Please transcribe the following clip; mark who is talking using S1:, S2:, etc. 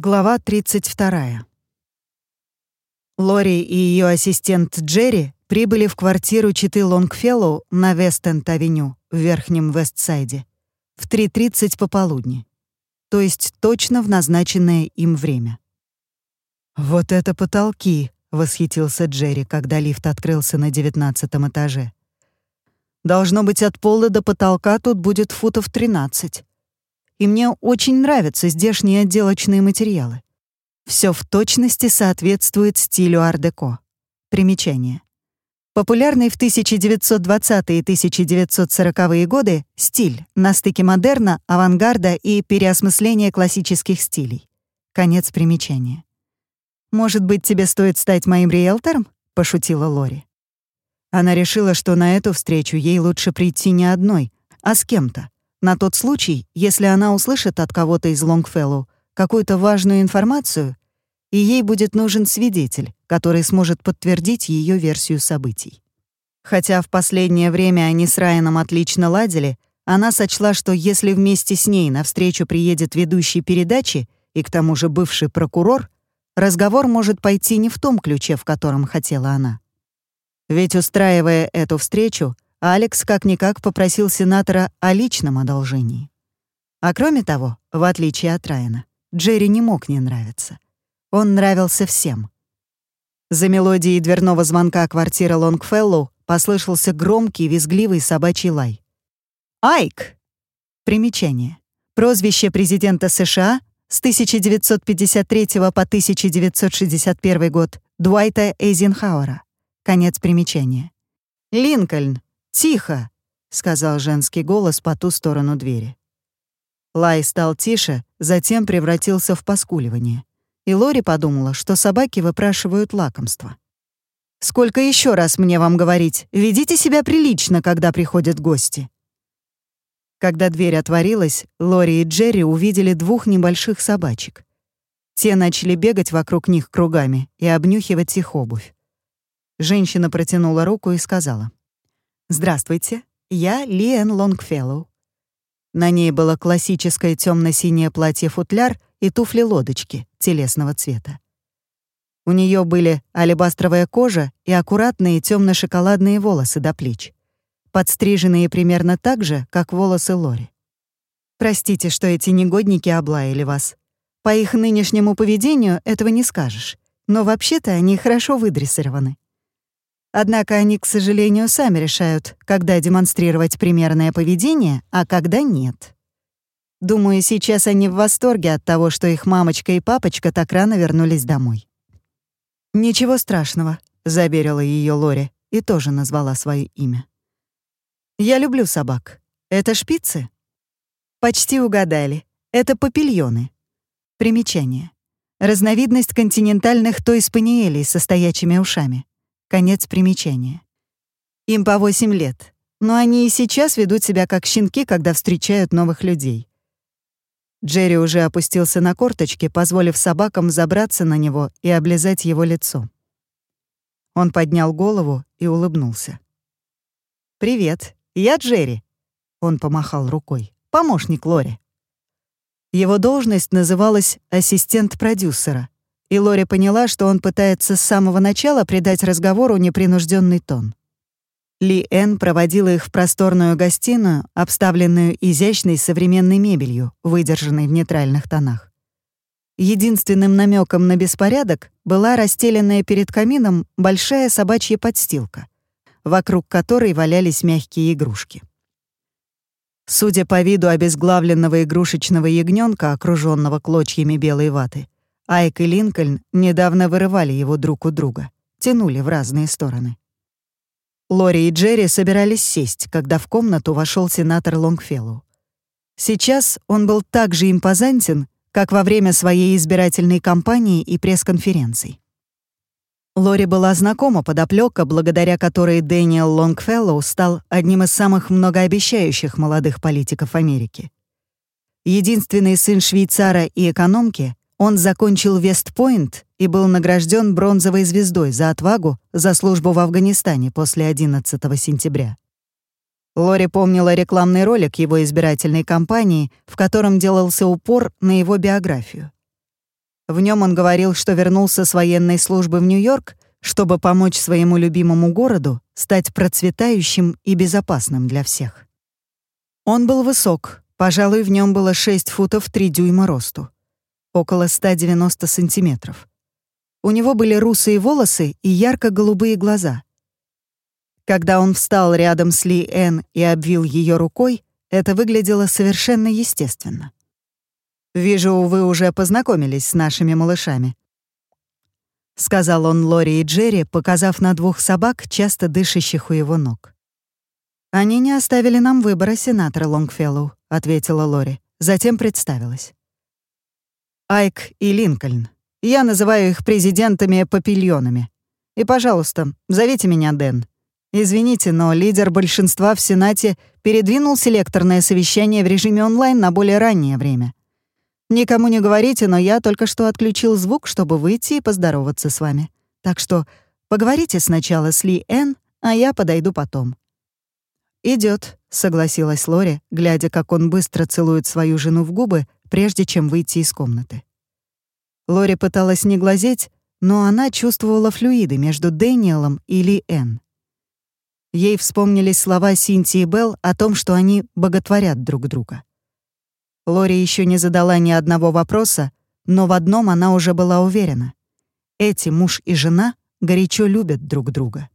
S1: Глава 32. Лори и ее ассистент Джерри прибыли в квартиру четы Лонгфеллоу на Вест-Энд-авеню в Верхнем Вестсайде в 3.30 пополудни, то есть точно в назначенное им время. «Вот это потолки!» — восхитился Джерри, когда лифт открылся на девятнадцатом этаже. «Должно быть, от пола до потолка тут будет футов 13 и мне очень нравятся здешние отделочные материалы. Все в точности соответствует стилю ар-деко. Примечание. Популярный в 1920-е и 1940-е годы стиль на стыке модерна, авангарда и переосмысления классических стилей. Конец примечания. «Может быть, тебе стоит стать моим риэлтором?» — пошутила Лори. Она решила, что на эту встречу ей лучше прийти не одной, а с кем-то, на тот случай, если она услышит от кого-то из Лонгфеллоу какую-то важную информацию, и ей будет нужен свидетель, который сможет подтвердить ее версию событий. Хотя в последнее время они с Райаном отлично ладили, она сочла, что если вместе с ней навстречу приедет ведущий передачи и к тому же бывший прокурор, разговор может пойти не в том ключе, в котором хотела она. Ведь устраивая эту встречу, Алекс как-никак попросил сенатора о личном одолжении. А кроме того, в отличие от Райана, Джерри не мог не нравиться. Он нравился всем. За мелодией дверного звонка квартиры Лонгфеллоу послышался громкий, визгливый собачий лай. «Айк!» Примечание. Прозвище президента США с 1953 по 1961 год Дуайта Эйзенхауэра. Конец примечания. «Линкольн!» «Тихо!» — сказал женский голос по ту сторону двери. Лай стал тише, затем превратился в поскуливание. И Лори подумала, что собаки выпрашивают лакомство. «Сколько еще раз мне вам говорить? Ведите себя прилично, когда приходят гости». Когда дверь отворилась, Лори и Джерри увидели двух небольших собачек. Те начали бегать вокруг них кругами и обнюхивать их обувь. Женщина протянула руку и сказала. «Здравствуйте, я Ли Эн Лонгфеллоу». На ней было классическое темно синее платье-футляр и туфли-лодочки телесного цвета. У нее были алебастровая кожа и аккуратные темно шоколадные волосы до плеч, подстриженные примерно так же, как волосы Лори. Простите, что эти негодники облаяли вас. По их нынешнему поведению этого не скажешь, но вообще-то они хорошо выдрессированы. Однако они, к сожалению, сами решают, когда демонстрировать примерное поведение, а когда нет. Думаю, сейчас они в восторге от того, что их мамочка и папочка так рано вернулись домой. «Ничего страшного», — заверила ее Лори и тоже назвала свое имя. «Я люблю собак. Это шпицы?» «Почти угадали. Это папильоны». Примечание. Разновидность континентальных той-спаниелей со стоячими ушами. Конец примечания. Им по 8 лет, но они и сейчас ведут себя как щенки, когда встречают новых людей. Джерри уже опустился на корточки, позволив собакам забраться на него и облизать его лицо. Он поднял голову и улыбнулся. «Привет, я Джерри», — он помахал рукой, — «помощник Лори». Его должность называлась «ассистент продюсера», и Лори поняла, что он пытается с самого начала придать разговору непринужденный тон. Ли Эн проводила их в просторную гостиную, обставленную изящной современной мебелью, выдержанной в нейтральных тонах. Единственным намеком на беспорядок была расстеленная перед камином большая собачья подстилка, вокруг которой валялись мягкие игрушки. Судя по виду обезглавленного игрушечного ягненка, окруженного клочьями белой ваты, Айк и Линкольн недавно вырывали его друг у друга, тянули в разные стороны. Лори и Джерри собирались сесть, когда в комнату вошел сенатор Лонгфеллоу. Сейчас он был так же импозантен, как во время своей избирательной кампании и пресс-конференций. Лори была знакома подоплека, благодаря которой Дэниел Лонгфеллоу стал одним из самых многообещающих молодых политиков Америки. Единственный сын швейцара и экономки, он закончил Вестпойнт и был награжден бронзовой звездой за отвагу за службу в Афганистане после 11 сентября. Лори помнила рекламный ролик его избирательной кампании, в котором делался упор на его биографию. В нем он говорил, что вернулся с военной службы в Нью-Йорк, чтобы помочь своему любимому городу стать процветающим и безопасным для всех. Он был высок, пожалуй, в нем было 6 футов 3 дюйма росту, около 190 сантиметров. У него были русые волосы и ярко-голубые глаза. Когда он встал рядом с Ли Эн и обвил ее рукой, это выглядело совершенно естественно. «Вижу, вы уже познакомились с нашими малышами», — сказал он Лори и Джерри, показав на двух собак, часто дышащих у его ног. «Они не оставили нам выбора, сенатор Лонгфеллоу», — ответила Лори. Затем представилась. «Айк и Линкольн. Я называю их президентами-папильонами. И, пожалуйста, зовите меня Дэн. Извините, но лидер большинства в Сенате передвинул селекторное совещание в режиме онлайн на более раннее время. Никому не говорите, но я только что отключил звук, чтобы выйти и поздороваться с вами. Так что поговорите сначала с Ли Эн, а я подойду потом». Идет, согласилась Лори, глядя, как он быстро целует свою жену в губы, прежде чем выйти из комнаты. Лори пыталась не глазеть, но она чувствовала флюиды между Дэниелом и Ли Энн. Ей вспомнились слова Синтии Белл о том, что они боготворят друг друга. Лори еще не задала ни одного вопроса, но в одном она уже была уверена. Эти муж и жена горячо любят друг друга.